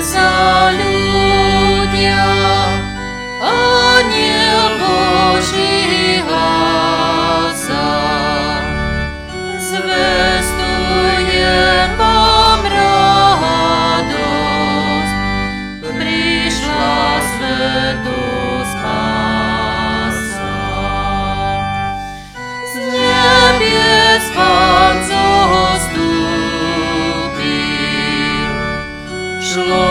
za ľudia, aniel Boží hlása. Zvestujem vám radosť, prišla svetu spása. Z nebies Pán zostúpil, šlo